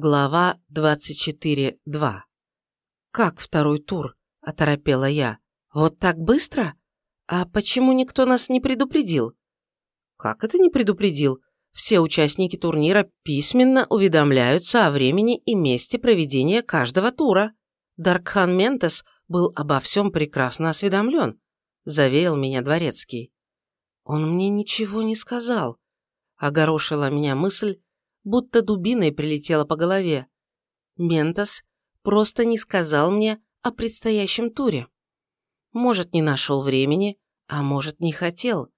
Глава 24.2 «Как второй тур?» – оторопела я. «Вот так быстро? А почему никто нас не предупредил?» «Как это не предупредил? Все участники турнира письменно уведомляются о времени и месте проведения каждого тура. Даркхан Ментес был обо всем прекрасно осведомлен», – заверил меня Дворецкий. «Он мне ничего не сказал», – огорошила меня мысль, будто дубиной прилетела по голове. Ментос просто не сказал мне о предстоящем туре. Может, не нашел времени, а может, не хотел.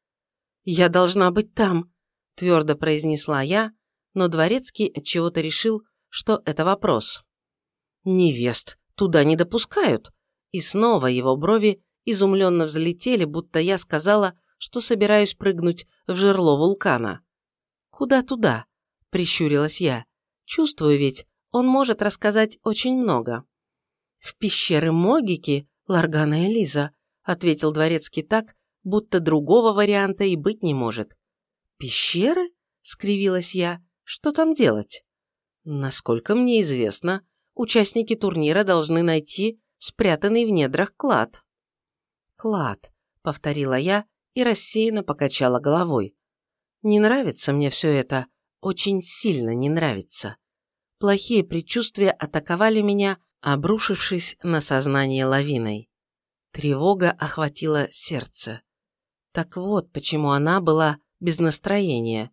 «Я должна быть там», – твердо произнесла я, но Дворецкий отчего-то решил, что это вопрос. «Невест туда не допускают», и снова его брови изумленно взлетели, будто я сказала, что собираюсь прыгнуть в жерло вулкана. «Куда туда?» – прищурилась я. «Чувствую ведь, он может рассказать очень много». «В пещеры Могики, Ларгана и Лиза», – ответил дворецкий так, будто другого варианта и быть не может. «Пещеры?» – скривилась я. «Что там делать?» «Насколько мне известно, участники турнира должны найти спрятанный в недрах клад». «Клад», – повторила я и рассеянно покачала головой. «Не нравится мне все это очень сильно не нравится. Плохие предчувствия атаковали меня, обрушившись на сознание лавиной. Тревога охватила сердце. Так вот, почему она была без настроения.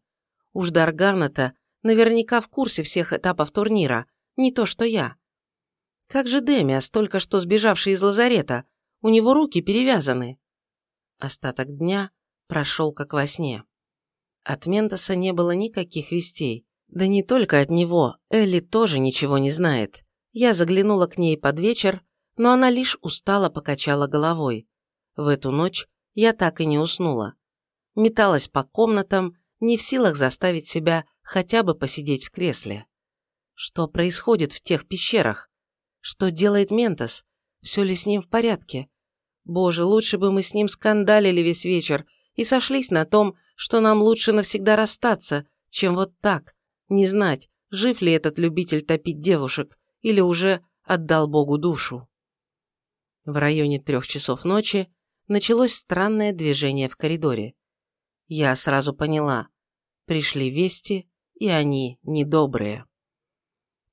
Уж Даргана-то наверняка в курсе всех этапов турнира, не то что я. Как же Демиас, только что сбежавший из лазарета? У него руки перевязаны. Остаток дня прошел как во сне. От Ментоса не было никаких вестей. Да не только от него, Элли тоже ничего не знает. Я заглянула к ней под вечер, но она лишь устало покачала головой. В эту ночь я так и не уснула. Металась по комнатам, не в силах заставить себя хотя бы посидеть в кресле. Что происходит в тех пещерах? Что делает Ментос? Все ли с ним в порядке? Боже, лучше бы мы с ним скандалили весь вечер и сошлись на том, что нам лучше навсегда расстаться, чем вот так, не знать, жив ли этот любитель топить девушек или уже отдал Богу душу. В районе трех часов ночи началось странное движение в коридоре. Я сразу поняла, пришли вести, и они недобрые.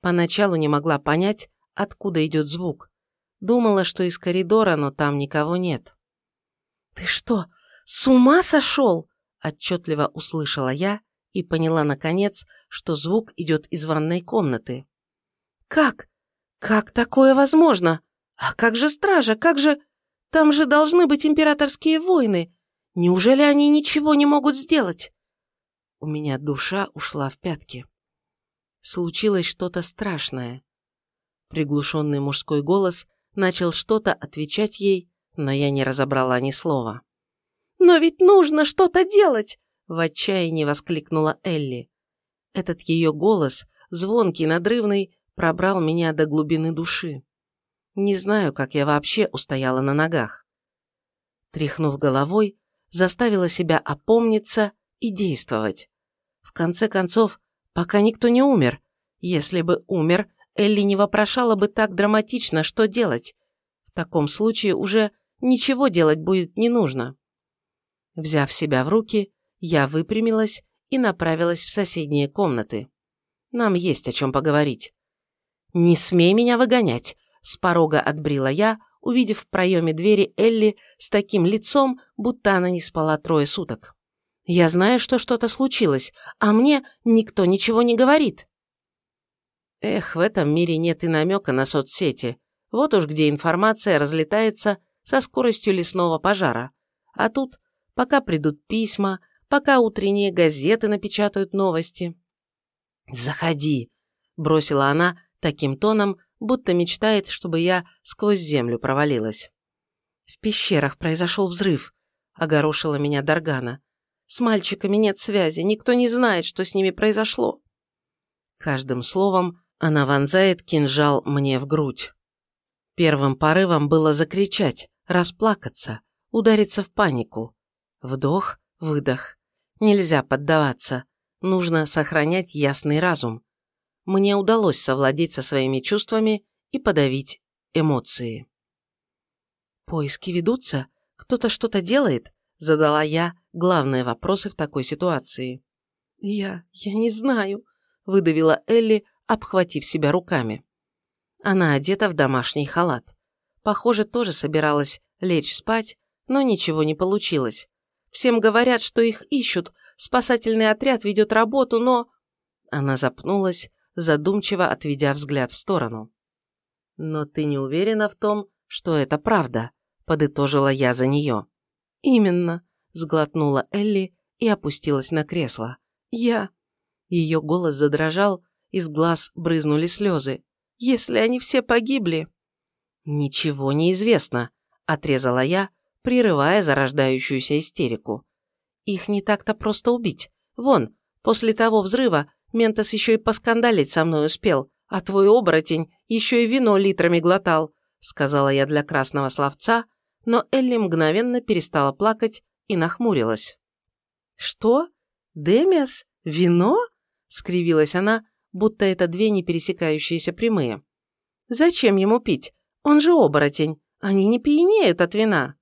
Поначалу не могла понять, откуда идет звук. Думала, что из коридора, но там никого нет. «Ты что, с ума сошел?» отчетливо услышала я и поняла, наконец, что звук идет из ванной комнаты. «Как? Как такое возможно? А как же стража? Как же... Там же должны быть императорские войны. Неужели они ничего не могут сделать?» У меня душа ушла в пятки. Случилось что-то страшное. Приглушенный мужской голос начал что-то отвечать ей, но я не разобрала ни слова. «Но ведь нужно что-то делать!» – в отчаянии воскликнула Элли. Этот ее голос, звонкий, надрывный, пробрал меня до глубины души. Не знаю, как я вообще устояла на ногах. Тряхнув головой, заставила себя опомниться и действовать. В конце концов, пока никто не умер. Если бы умер, Элли не вопрошала бы так драматично, что делать. В таком случае уже ничего делать будет не нужно. Взяв себя в руки, я выпрямилась и направилась в соседние комнаты. Нам есть о чем поговорить. «Не смей меня выгонять!» – с порога отбрила я, увидев в проеме двери Элли с таким лицом, будто она не спала трое суток. «Я знаю, что что-то случилось, а мне никто ничего не говорит». Эх, в этом мире нет и намека на соцсети. Вот уж где информация разлетается со скоростью лесного пожара. А тут пока придут письма, пока утренние газеты напечатают новости. «Заходи», – бросила она таким тоном, будто мечтает, чтобы я сквозь землю провалилась. «В пещерах произошел взрыв», – огорошила меня Даргана. «С мальчиками нет связи, никто не знает, что с ними произошло». Каждым словом она вонзает кинжал мне в грудь. Первым порывом было закричать, расплакаться, удариться в панику. Вдох, выдох. Нельзя поддаваться. Нужно сохранять ясный разум. мне удалось совладеть со своими чувствами и подавить эмоции. «Поиски ведутся? Кто-то что-то делает?» – задала я главные вопросы в такой ситуации. «Я... я не знаю», – выдавила Элли, обхватив себя руками. Она одета в домашний халат. Похоже, тоже собиралась лечь спать, но ничего не получилось. Всем говорят, что их ищут, спасательный отряд ведет работу, но... Она запнулась, задумчиво отведя взгляд в сторону. «Но ты не уверена в том, что это правда», – подытожила я за нее. «Именно», – сглотнула Элли и опустилась на кресло. «Я...» Ее голос задрожал, из глаз брызнули слезы. «Если они все погибли...» «Ничего не известно», – отрезала я, прерывая зарождающуюся истерику. «Их не так-то просто убить. Вон, после того взрыва Ментос еще и поскандалить со мной успел, а твой оборотень еще и вино литрами глотал», сказала я для красного словца, но Элли мгновенно перестала плакать и нахмурилась. «Что? Демиас? Вино?» – скривилась она, будто это две не пересекающиеся прямые. «Зачем ему пить? Он же оборотень. Они не пьянеют от вина».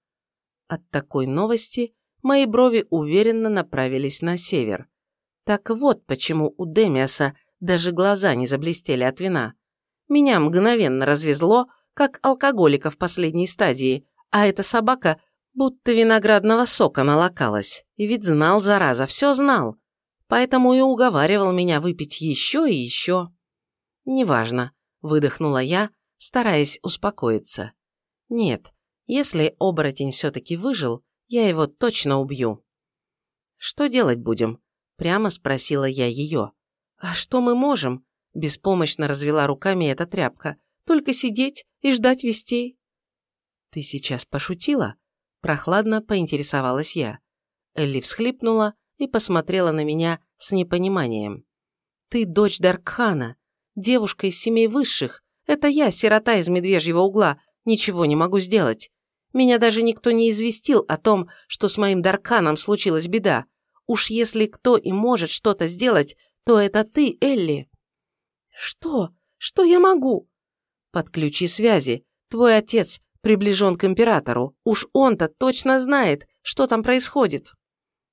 От такой новости мои брови уверенно направились на север. Так вот почему у Демиаса даже глаза не заблестели от вина. Меня мгновенно развезло, как алкоголика в последней стадии, а эта собака будто виноградного сока налокалась. И ведь знал, зараза, все знал. Поэтому и уговаривал меня выпить еще и еще. «Неважно», – выдохнула я, стараясь успокоиться. «Нет, если оборотень все-таки выжил, я его точно убью». «Что делать будем?» Прямо спросила я ее. «А что мы можем?» Беспомощно развела руками эта тряпка. «Только сидеть и ждать вестей». «Ты сейчас пошутила?» Прохладно поинтересовалась я. Элли всхлипнула и посмотрела на меня с непониманием. «Ты дочь Даркхана, девушка из семей высших. Это я, сирота из медвежьего угла, ничего не могу сделать. Меня даже никто не известил о том, что с моим Дарканом случилась беда. Уж если кто и может что-то сделать, то это ты, Элли». «Что? Что я могу?» «Подключи связи. Твой отец приближен к императору. Уж он-то точно знает, что там происходит».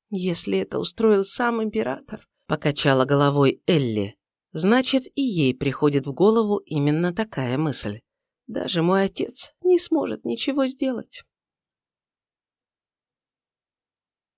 «Если это устроил сам император», – покачала головой Элли. «Значит, и ей приходит в голову именно такая мысль. Даже мой отец не сможет ничего сделать».